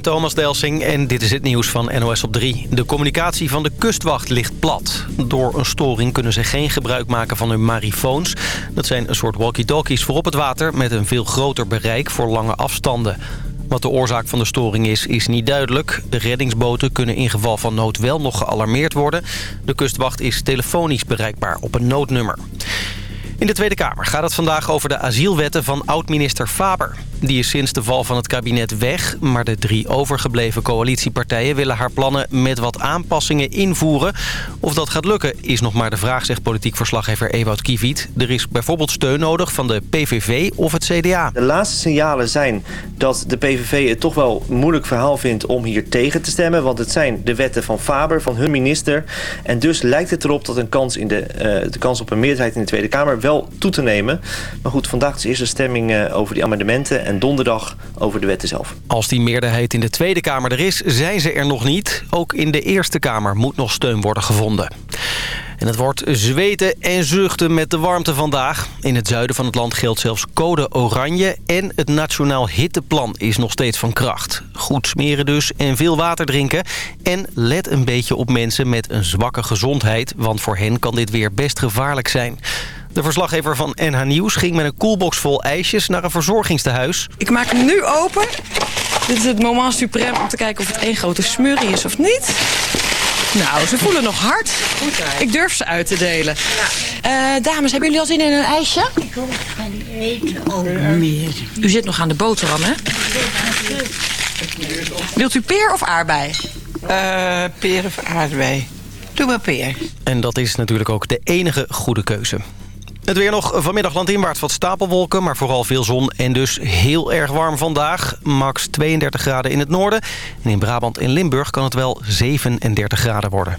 Thomas Delsing en dit is het nieuws van NOS op 3. De communicatie van de kustwacht ligt plat. Door een storing kunnen ze geen gebruik maken van hun marifoons. Dat zijn een soort walkie-talkies voor op het water... met een veel groter bereik voor lange afstanden. Wat de oorzaak van de storing is, is niet duidelijk. De reddingsboten kunnen in geval van nood wel nog gealarmeerd worden. De kustwacht is telefonisch bereikbaar op een noodnummer. In de Tweede Kamer gaat het vandaag over de asielwetten van oud-minister Faber. Die is sinds de val van het kabinet weg, maar de drie overgebleven coalitiepartijen willen haar plannen met wat aanpassingen invoeren. Of dat gaat lukken is nog maar de vraag, zegt politiek verslaggever Ewout Kiviet. Er is bijvoorbeeld steun nodig van de PVV of het CDA. De laatste signalen zijn dat de PVV het toch wel een moeilijk verhaal vindt om hier tegen te stemmen. Want het zijn de wetten van Faber, van hun minister. En dus lijkt het erop dat een kans in de, uh, de kans op een meerderheid in de Tweede Kamer wel toe te nemen. Maar goed, vandaag is de stemming uh, over die amendementen en donderdag over de wetten zelf. Als die meerderheid in de Tweede Kamer er is, zijn ze er nog niet. Ook in de Eerste Kamer moet nog steun worden gevonden. En het wordt zweten en zuchten met de warmte vandaag. In het zuiden van het land geldt zelfs code oranje... en het Nationaal Hitteplan is nog steeds van kracht. Goed smeren dus en veel water drinken. En let een beetje op mensen met een zwakke gezondheid... want voor hen kan dit weer best gevaarlijk zijn. De verslaggever van NH Nieuws ging met een koelbox vol ijsjes naar een verzorgingstehuis. Ik maak hem nu open. Dit is het moment suprem om te kijken of het één grote smurrie is of niet. Nou, ze voelen nog hard. Ik durf ze uit te delen. Ja. Uh, dames, hebben jullie al zin in een ijsje? Ik hoop gaan eten ook meer. U zit nog aan de boterham, hè? Wilt u peer of aardbei? Uh, peer of aardbei. Doe maar peer. En dat is natuurlijk ook de enige goede keuze. Het weer nog vanmiddag landinwaarts wat stapelwolken, maar vooral veel zon en dus heel erg warm vandaag. Max 32 graden in het noorden en in Brabant en Limburg kan het wel 37 graden worden.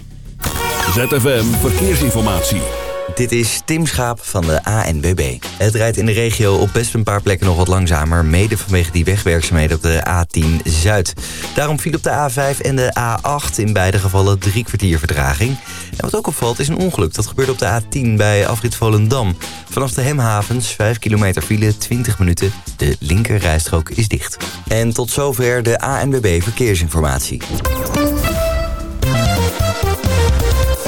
ZFM Verkeersinformatie. Dit is Tim Schaap van de ANBB. Het rijdt in de regio op best een paar plekken nog wat langzamer... mede vanwege die wegwerkzaamheden op de A10 Zuid. Daarom viel op de A5 en de A8 in beide gevallen drie kwartier vertraging. En wat ook opvalt is een ongeluk. Dat gebeurde op de A10 bij afrit Volendam. Vanaf de Hemhavens, 5 kilometer file, 20 minuten. De linker rijstrook is dicht. En tot zover de ANBB Verkeersinformatie.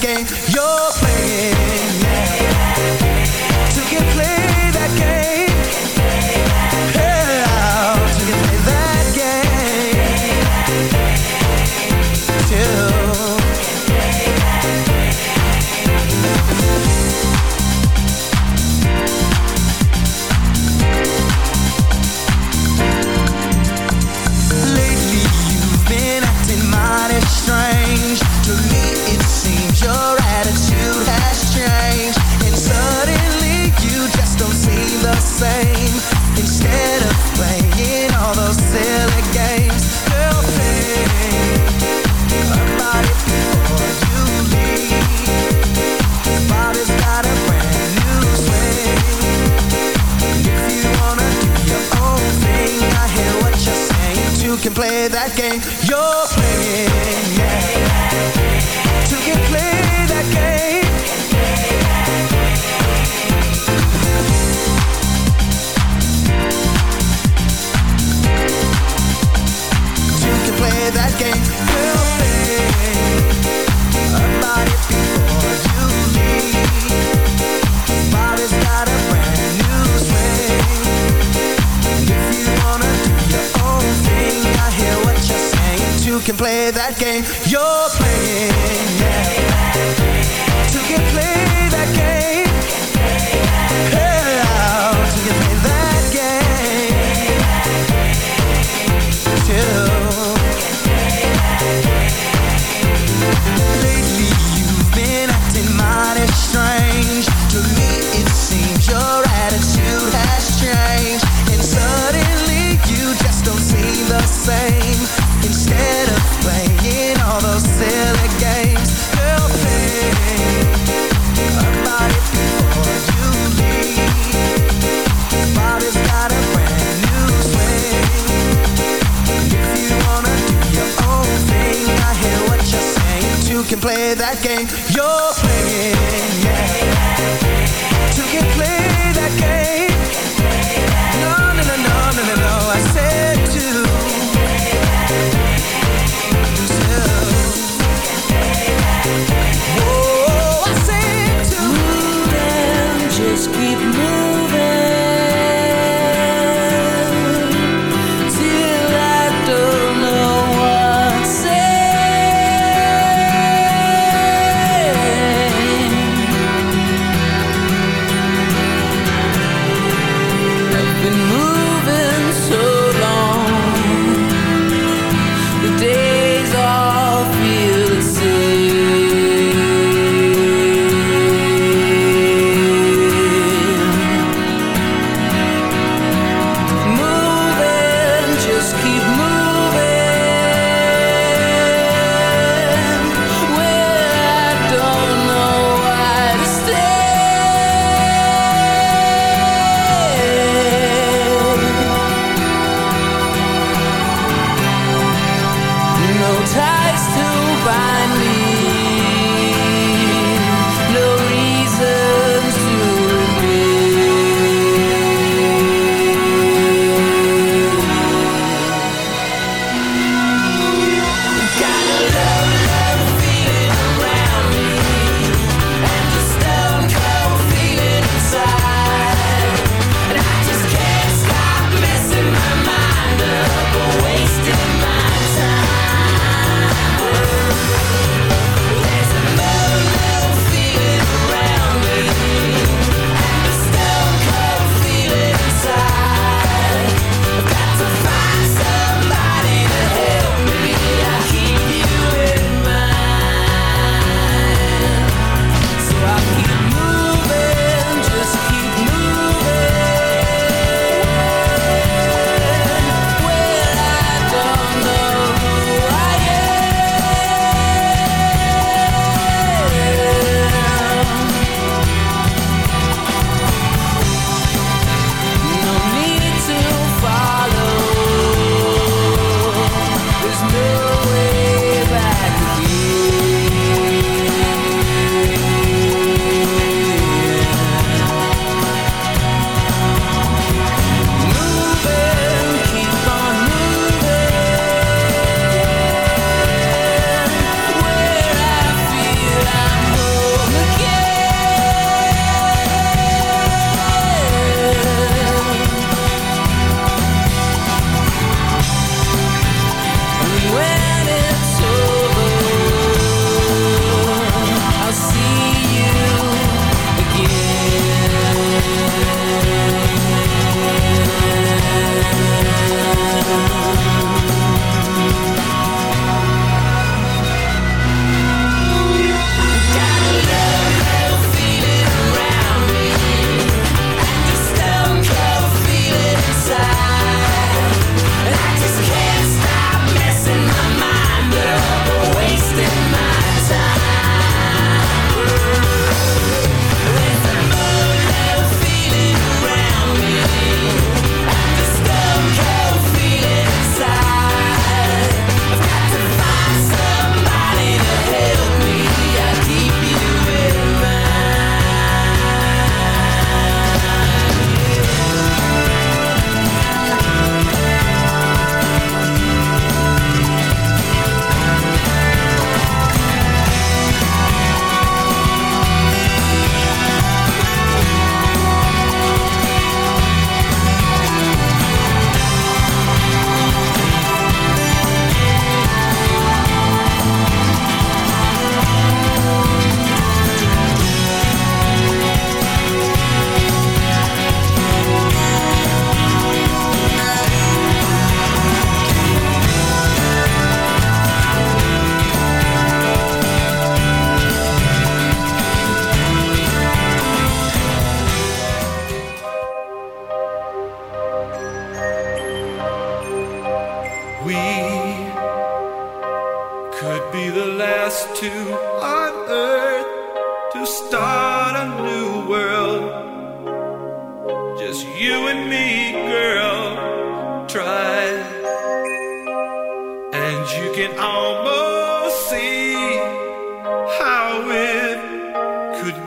game.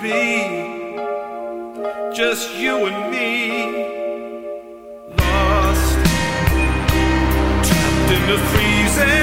be just you and me, lost, trapped in the freezing.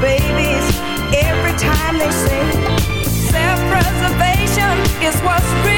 babies. Every time they say self-preservation is what's real.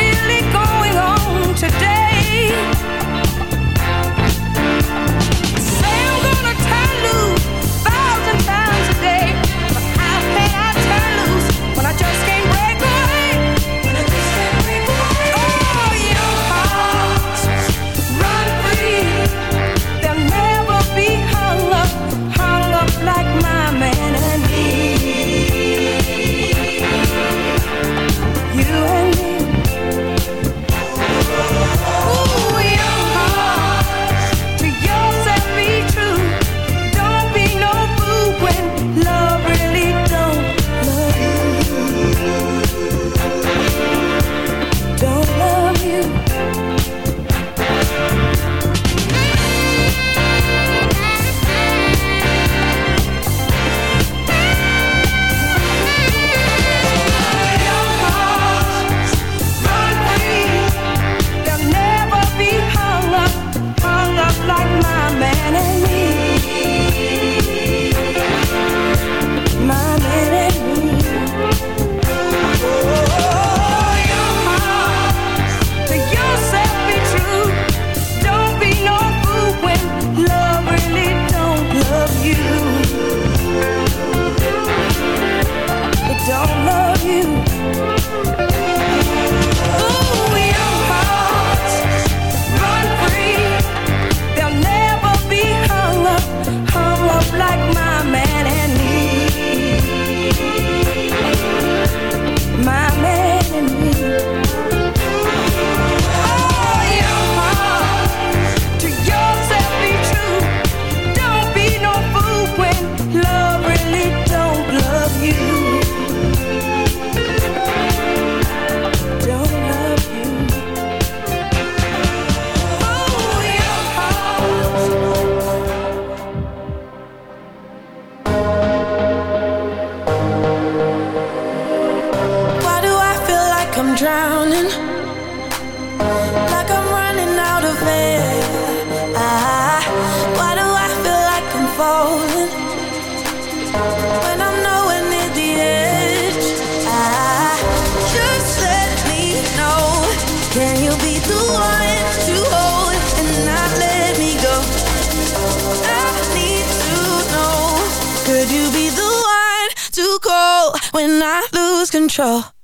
control.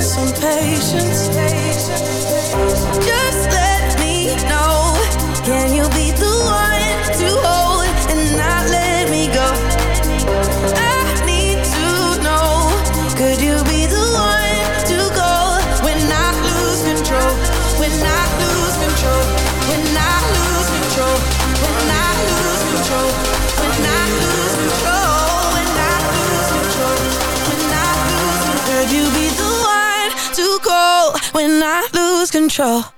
some patience. Just let me know. Can you be the control.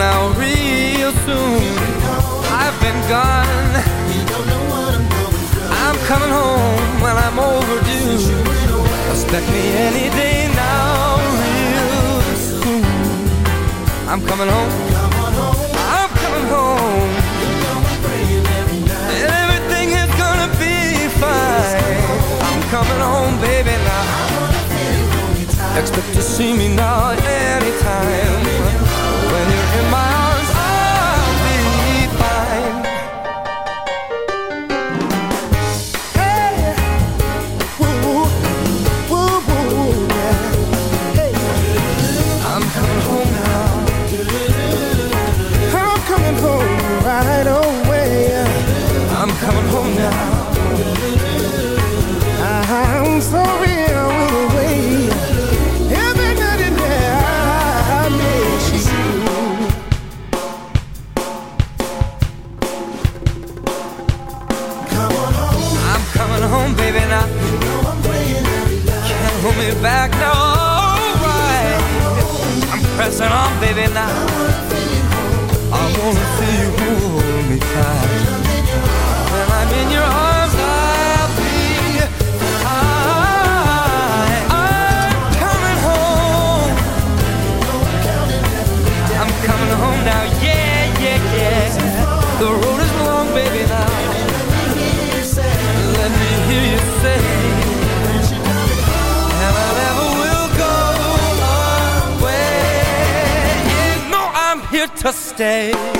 now real soon. I've been gone. I'm coming home and I'm overdue. Expect me any day now real soon. I'm coming home. I'm coming home. And everything is gonna be fine. I'm coming home baby now. Expect to see me now anytime my arms. day.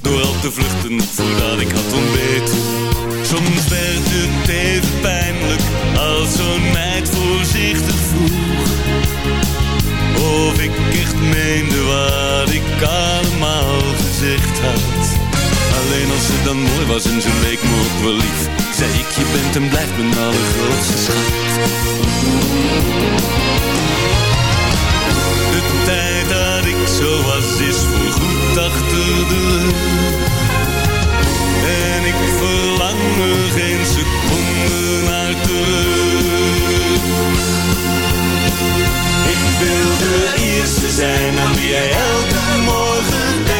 Door al te vluchten voordat ik had ontbeten. Soms werd het even pijnlijk Als zo'n meid voorzichtig vroeg. Of ik echt meende wat ik allemaal gezegd had. Alleen als ze dan mooi was en ze leek me ook wel lief Zei ik, je bent en blijft mijn allergrootste schat. De tijd dat ik zo was is voorgoed achter En ik verlang er geen seconde naar terug. Ik wil de eerste zijn aan wie jij elke morgen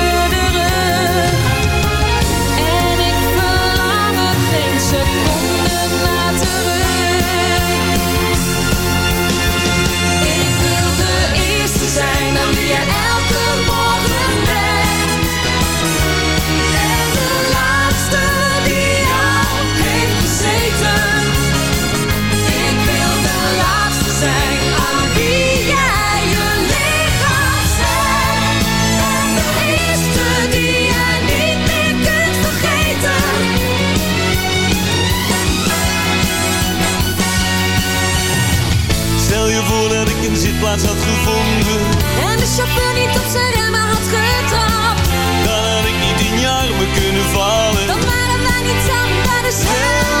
een zitplaats had gevonden En de chauffeur niet op zijn remmen had getrapt. Dan had ik niet in je armen kunnen vallen Dan waren wij niet samen bij dezelfde